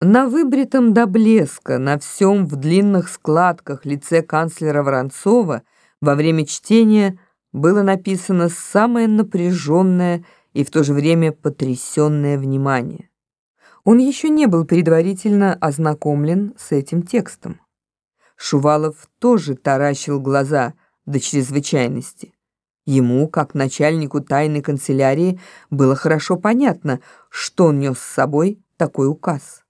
На выбритом до блеска, на всем в длинных складках лице канцлера Воронцова во время чтения было написано самое напряженное и в то же время потрясенное внимание. Он еще не был предварительно ознакомлен с этим текстом. Шувалов тоже таращил глаза до чрезвычайности. Ему, как начальнику тайной канцелярии, было хорошо понятно, что он нес с собой такой указ.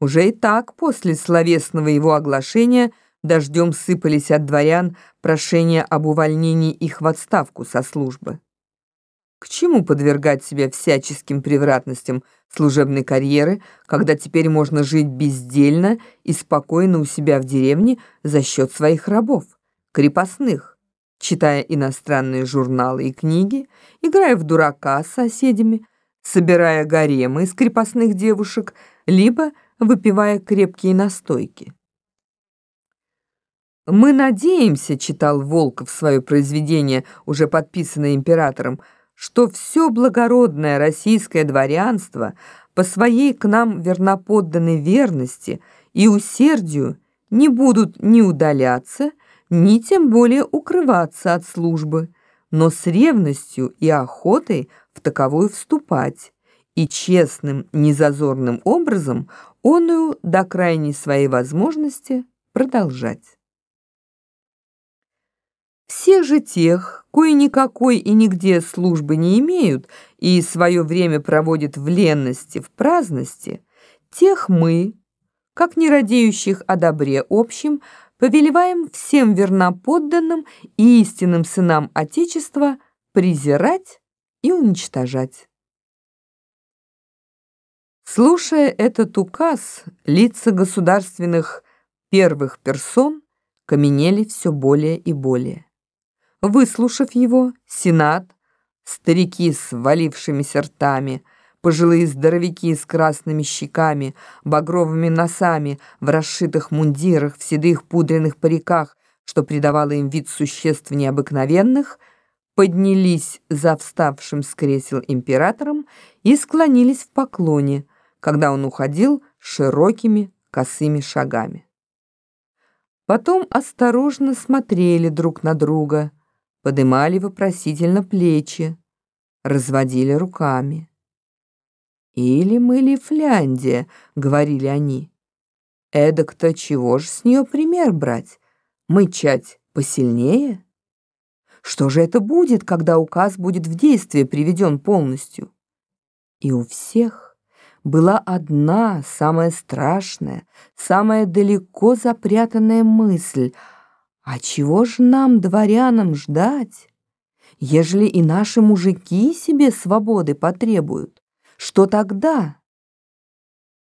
Уже и так после словесного его оглашения дождем сыпались от дворян прошения об увольнении их в отставку со службы. К чему подвергать себя всяческим превратностям служебной карьеры, когда теперь можно жить бездельно и спокойно у себя в деревне за счет своих рабов, крепостных, читая иностранные журналы и книги, играя в дурака с соседями, собирая гаремы из крепостных девушек, либо выпивая крепкие настойки. «Мы надеемся», — читал Волков свое произведение, уже подписанное императором, «что все благородное российское дворянство по своей к нам верноподданной верности и усердию не будут ни удаляться, ни тем более укрываться от службы, но с ревностью и охотой в таковую вступать, и честным, незазорным образом оную до крайней своей возможности продолжать. Всех же тех, кои никакой и нигде службы не имеют и свое время проводят в ленности, в праздности, тех мы, как не радеющих о добре общем, повелеваем всем верноподданным и истинным сынам Отечества презирать и уничтожать. Слушая этот указ, лица государственных первых персон каменели все более и более. Выслушав его, Сенат, старики с валившимися ртами, пожилые здоровяки с красными щеками, багровыми носами, в расшитых мундирах, в седых пудренных париках, что придавало им вид существ необыкновенных, поднялись за вставшим с кресел императором и склонились в поклоне – когда он уходил широкими косыми шагами. Потом осторожно смотрели друг на друга, подымали вопросительно плечи, разводили руками. «Или мы ли Фляндия?» — говорили они. «Эдак-то чего ж с нее пример брать? Мычать посильнее?» Что же это будет, когда указ будет в действие приведен полностью? И у всех была одна, самая страшная, самая далеко запрятанная мысль. А чего ж нам, дворянам, ждать, ежели и наши мужики себе свободы потребуют? Что тогда?